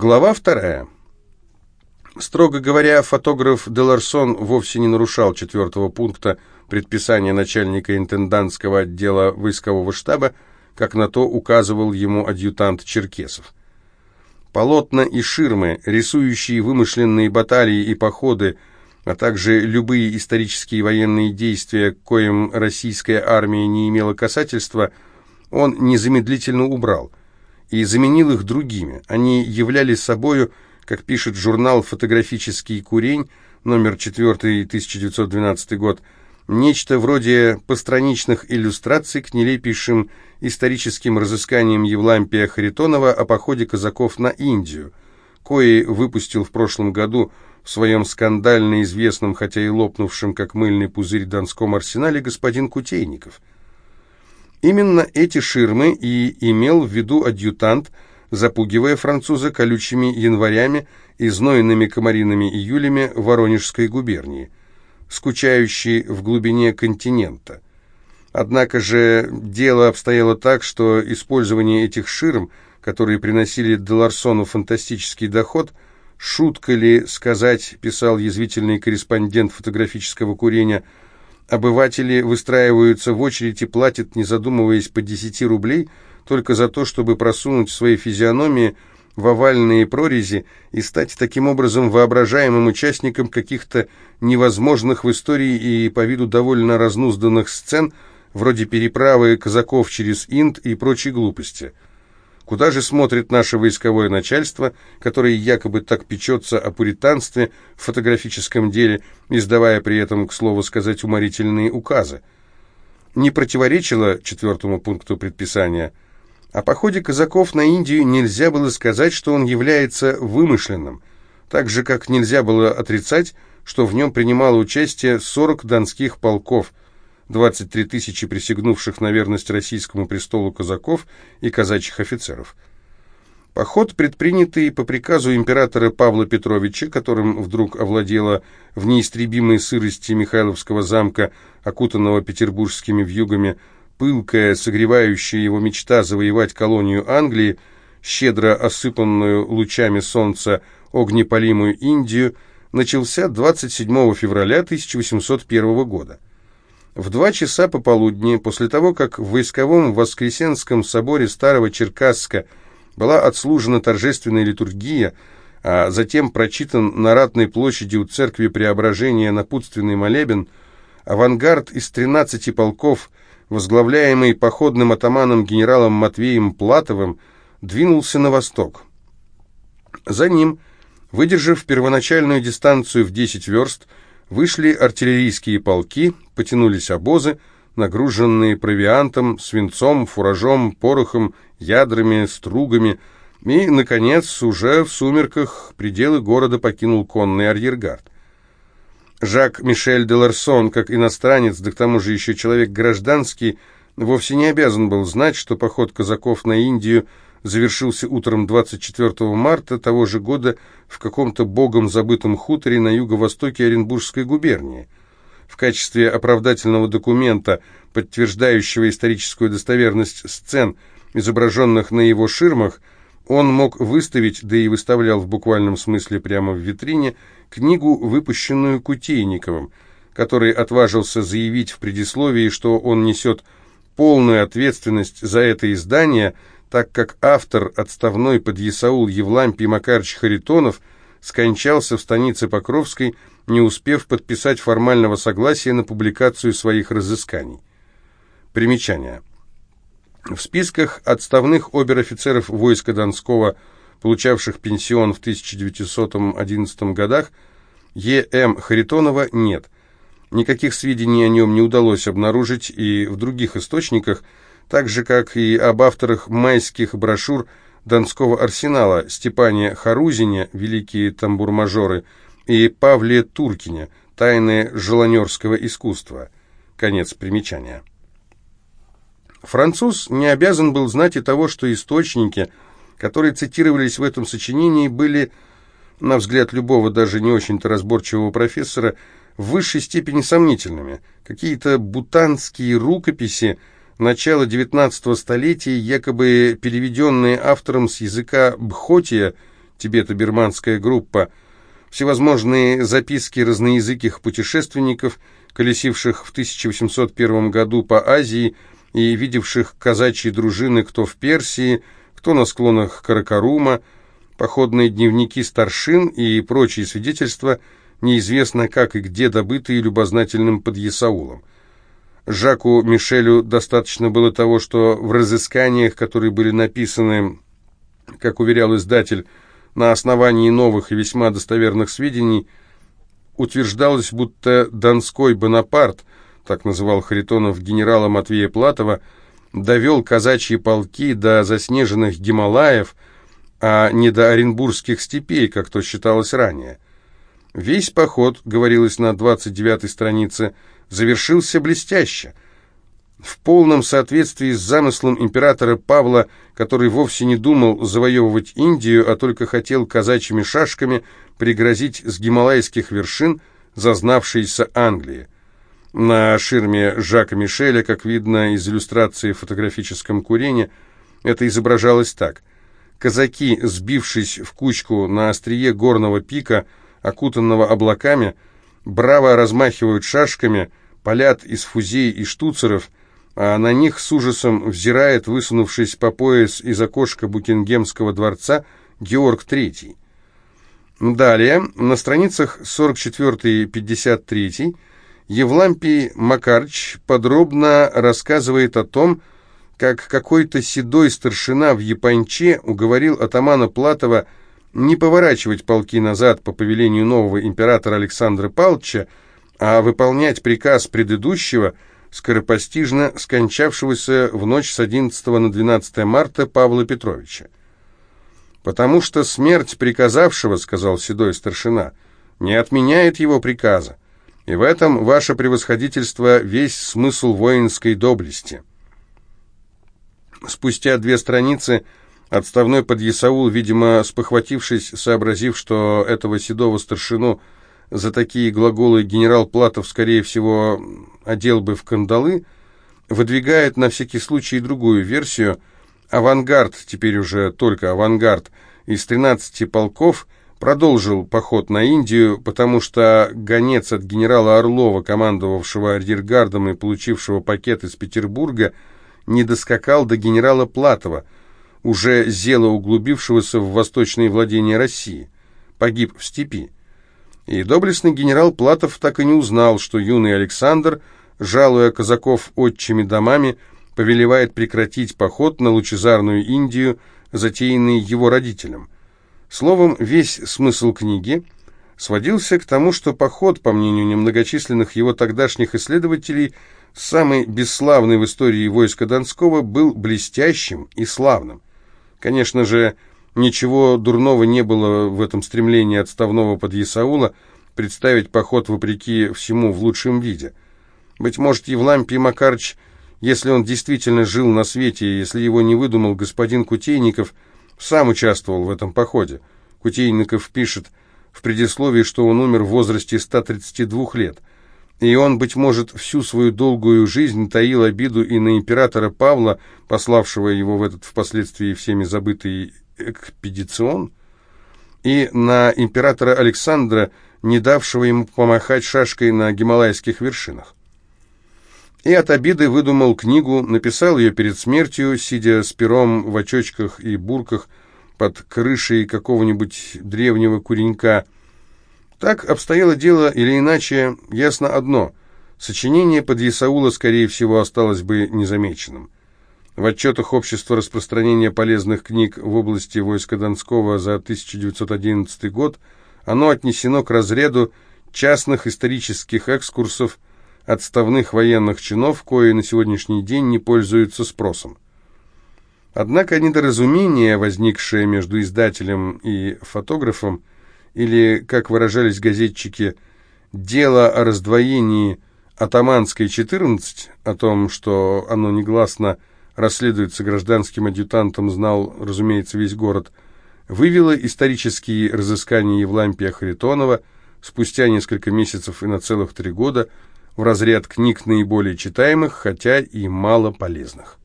Глава вторая. Строго говоря, фотограф Деларсон вовсе не нарушал четвертого пункта предписания начальника интендантского отдела войскового штаба, как на то указывал ему адъютант Черкесов. Полотна и ширмы, рисующие вымышленные баталии и походы, а также любые исторические военные действия, к коим российская армия не имела касательства, он незамедлительно убрал и заменил их другими. Они являли собою, как пишет журнал «Фотографический курень», номер 4, 1912 год, нечто вроде постраничных иллюстраций к нелепейшим историческим разысканиям Евлампия Харитонова о походе казаков на Индию, кои выпустил в прошлом году в своем скандально известном, хотя и лопнувшем, как мыльный пузырь, Донском арсенале господин Кутейников. Именно эти ширмы и имел в виду адъютант, запугивая француза колючими январями и знойными комариными июлями Воронежской губернии, скучающей в глубине континента. Однако же дело обстояло так, что использование этих ширм, которые приносили Деларсону фантастический доход, шутка ли сказать, писал язвительный корреспондент фотографического курения, обыватели выстраиваются в очередь и платят, не задумываясь, по 10 рублей только за то, чтобы просунуть свои физиономии в овальные прорези и стать таким образом воображаемым участником каких-то невозможных в истории и по виду довольно разнузданных сцен – вроде переправы казаков через Инд и прочей глупости. Куда же смотрит наше войсковое начальство, которое якобы так печется о пуританстве в фотографическом деле, издавая при этом, к слову сказать, уморительные указы? Не противоречило четвертому пункту предписания. О походе казаков на Индию нельзя было сказать, что он является вымышленным, так же, как нельзя было отрицать, что в нем принимало участие 40 донских полков – 23 тысячи присягнувших на верность российскому престолу казаков и казачьих офицеров. Поход, предпринятый по приказу императора Павла Петровича, которым вдруг овладела в неистребимой сырости Михайловского замка, окутанного петербургскими вьюгами, пылкая, согревающая его мечта завоевать колонию Англии, щедро осыпанную лучами солнца огнепалимую Индию, начался 27 февраля 1801 года. В два часа пополудни, после того, как в войсковом Воскресенском соборе Старого Черкасска была отслужена торжественная литургия, а затем прочитан на Ратной площади у церкви Преображения напутственный молебен, авангард из 13 полков, возглавляемый походным атаманом генералом Матвеем Платовым, двинулся на восток. За ним, выдержав первоначальную дистанцию в 10 верст, Вышли артиллерийские полки, потянулись обозы, нагруженные провиантом, свинцом, фуражом, порохом, ядрами, стругами, и, наконец, уже в сумерках пределы города покинул конный арьергард. Жак-Мишель де Ларсон, как иностранец, да к тому же еще человек гражданский, вовсе не обязан был знать, что поход казаков на Индию – завершился утром 24 марта того же года в каком-то богом забытом хуторе на юго-востоке Оренбургской губернии. В качестве оправдательного документа, подтверждающего историческую достоверность сцен, изображенных на его ширмах, он мог выставить, да и выставлял в буквальном смысле прямо в витрине, книгу, выпущенную Кутейниковым, который отважился заявить в предисловии, что он несет полную ответственность за это издание – так как автор, отставной подъясаул Евлампий Макарович Харитонов, скончался в станице Покровской, не успев подписать формального согласия на публикацию своих разысканий. Примечание. В списках отставных обер-офицеров войска Донского, получавших пенсион в 1911 годах, Е.М. Харитонова нет. Никаких сведений о нем не удалось обнаружить, и в других источниках – так же, как и об авторах майских брошюр Донского арсенала Степане Харузине «Великие тамбур-мажоры» и Павле Туркине «Тайны желанерского искусства». Конец примечания. Француз не обязан был знать и того, что источники, которые цитировались в этом сочинении, были, на взгляд любого даже не очень-то разборчивого профессора, в высшей степени сомнительными. Какие-то бутанские рукописи – начала XIX столетия, якобы переведенные автором с языка Бхотия, тибето-бирманская группа, всевозможные записки разноязыких путешественников, колесивших в 1801 году по Азии и видевших казачьи дружины кто в Персии, кто на склонах Каракарума, походные дневники старшин и прочие свидетельства, неизвестно как и где добытые любознательным подъясаулом. Жаку Мишелю достаточно было того, что в разысканиях, которые были написаны, как уверял издатель, на основании новых и весьма достоверных сведений, утверждалось, будто Донской Бонапарт, так называл Харитонов генерала Матвея Платова, довел казачьи полки до заснеженных Гималаев, а не до Оренбургских степей, как то считалось ранее. Весь поход, говорилось на 29-й странице, завершился блестяще, в полном соответствии с замыслом императора Павла, который вовсе не думал завоевывать Индию, а только хотел казачьими шашками пригрозить с гималайских вершин зазнавшейся Англии. На ширме Жака Мишеля, как видно из иллюстрации в фотографическом курене, это изображалось так. Казаки, сбившись в кучку на острие горного пика, окутанного облаками, браво размахивают шашками, палят из фузей и штуцеров, а на них с ужасом взирает, высунувшись по пояс из окошка Букингемского дворца, Георг III. Далее, на страницах 44 и 53 Евлампий Макарч подробно рассказывает о том, как какой-то седой старшина в Японче уговорил атамана Платова не поворачивать полки назад по повелению нового императора Александра Павловича, а выполнять приказ предыдущего, скоропостижно скончавшегося в ночь с 11 на 12 марта Павла Петровича. «Потому что смерть приказавшего, — сказал седой старшина, — не отменяет его приказа, и в этом ваше превосходительство весь смысл воинской доблести». Спустя две страницы Отставной подъясаул, видимо, спохватившись, сообразив, что этого седого старшину за такие глаголы генерал Платов, скорее всего, одел бы в кандалы, выдвигает на всякий случай другую версию. Авангард, теперь уже только авангард, из 13 полков продолжил поход на Индию, потому что гонец от генерала Орлова, командовавшего арьергардом и получившего пакет из Петербурга, не доскакал до генерала Платова – уже зело углубившегося в восточные владения России. Погиб в степи. И доблестный генерал Платов так и не узнал, что юный Александр, жалуя казаков отчими домами, повелевает прекратить поход на лучезарную Индию, затеянный его родителям. Словом, весь смысл книги сводился к тому, что поход, по мнению немногочисленных его тогдашних исследователей, самый бесславный в истории войска Донского, был блестящим и славным. Конечно же, ничего дурного не было в этом стремлении отставного подъясаула представить поход вопреки всему в лучшем виде. Быть может, Евлампий Макарыч, если он действительно жил на свете, если его не выдумал господин Кутейников, сам участвовал в этом походе. Кутейников пишет в предисловии, что он умер в возрасте 132 лет. И он, быть может, всю свою долгую жизнь таил обиду и на императора Павла, пославшего его в этот впоследствии всеми забытый экспедицион, и на императора Александра, не давшего ему помахать шашкой на гималайских вершинах. И от обиды выдумал книгу, написал ее перед смертью, сидя с пером в очочках и бурках под крышей какого-нибудь древнего куренька – так обстояло дело, или иначе, ясно одно. Сочинение под Исаула, скорее всего, осталось бы незамеченным. В отчетах Общества распространения полезных книг в области войска Донского за 1911 год оно отнесено к разряду частных исторических экскурсов отставных военных чинов, кои на сегодняшний день не пользуются спросом. Однако недоразумение, возникшее между издателем и фотографом, или, как выражались газетчики, дело о раздвоении атаманской 14, о том, что оно негласно расследуется гражданским адъютантом, знал, разумеется, весь город, вывело исторические разыскания Евлампия Харитонова спустя несколько месяцев и на целых три года в разряд книг наиболее читаемых, хотя и мало полезных.